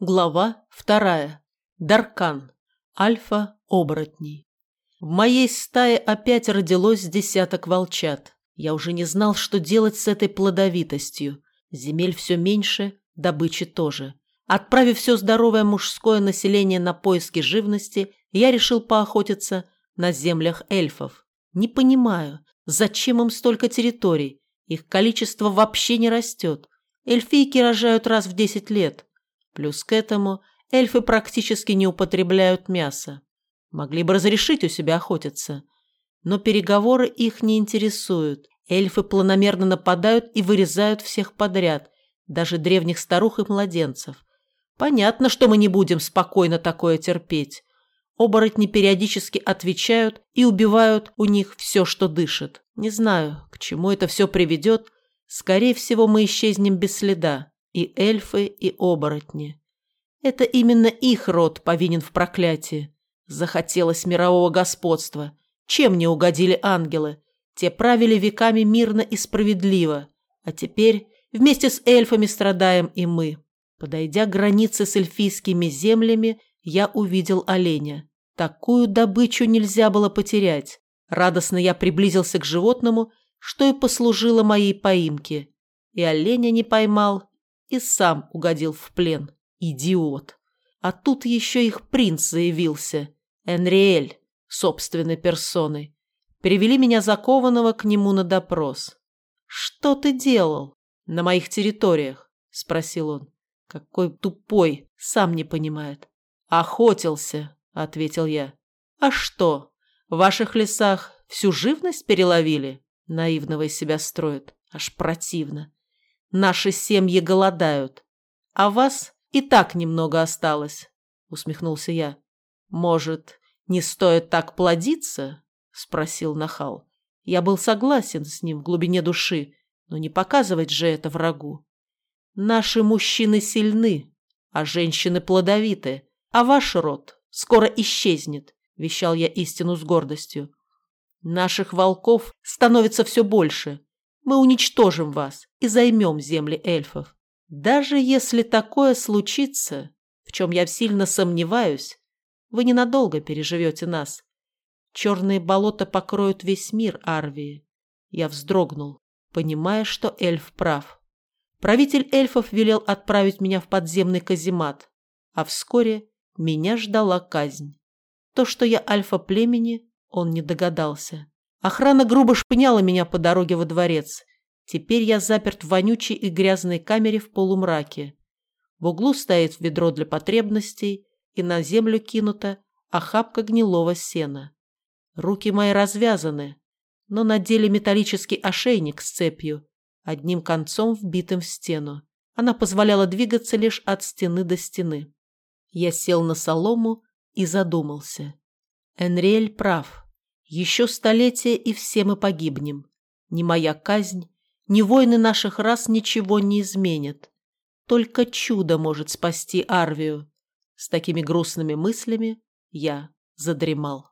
Глава вторая. Даркан. Альфа-оборотней. В моей стае опять родилось десяток волчат. Я уже не знал, что делать с этой плодовитостью. Земель все меньше, добычи тоже. Отправив все здоровое мужское население на поиски живности, я решил поохотиться на землях эльфов. Не понимаю, зачем им столько территорий? Их количество вообще не растет. Эльфийки рожают раз в десять лет. Плюс к этому эльфы практически не употребляют мясо. Могли бы разрешить у себя охотиться. Но переговоры их не интересуют. Эльфы планомерно нападают и вырезают всех подряд, даже древних старух и младенцев. Понятно, что мы не будем спокойно такое терпеть. Оборотни периодически отвечают и убивают у них все, что дышит. Не знаю, к чему это все приведет. Скорее всего, мы исчезнем без следа и эльфы, и оборотни. Это именно их род повинен в проклятии. Захотелось мирового господства. Чем не угодили ангелы? Те правили веками мирно и справедливо. А теперь вместе с эльфами страдаем и мы. Подойдя к границе с эльфийскими землями, я увидел оленя. Такую добычу нельзя было потерять. Радостно я приблизился к животному, что и послужило моей поимке. И оленя не поймал, и сам угодил в плен. Идиот. А тут еще их принц заявился. Энриэль, собственной персоной. Перевели меня закованного к нему на допрос. «Что ты делал на моих территориях?» – спросил он. «Какой тупой, сам не понимает». «Охотился», – ответил я. «А что, в ваших лесах всю живность переловили?» Наивного из себя строит. Аж противно. Наши семьи голодают. А вас и так немного осталось, усмехнулся я. Может, не стоит так плодиться? спросил Нахал. Я был согласен с ним в глубине души, но не показывать же это врагу. Наши мужчины сильны, а женщины плодовиты, а ваш род скоро исчезнет, вещал я истину с гордостью. Наших волков становится все больше, мы уничтожим вас и займем земли эльфов. Даже если такое случится, в чем я сильно сомневаюсь, вы ненадолго переживете нас. Черные болота покроют весь мир Арвии. Я вздрогнул, понимая, что эльф прав. Правитель эльфов велел отправить меня в подземный каземат, а вскоре меня ждала казнь. То, что я альфа племени, он не догадался. Охрана грубо шпыняла меня по дороге во дворец. Теперь я заперт в вонючей и грязной камере в полумраке. В углу стоит ведро для потребностей, и на землю кинута охапка гнилого сена. Руки мои развязаны, но надели металлический ошейник с цепью, одним концом вбитым в стену. Она позволяла двигаться лишь от стены до стены. Я сел на солому и задумался. Энриэль прав. Еще столетие, и все мы погибнем. Ни моя казнь, ни войны наших рас ничего не изменят. Только чудо может спасти Арвию. С такими грустными мыслями я задремал.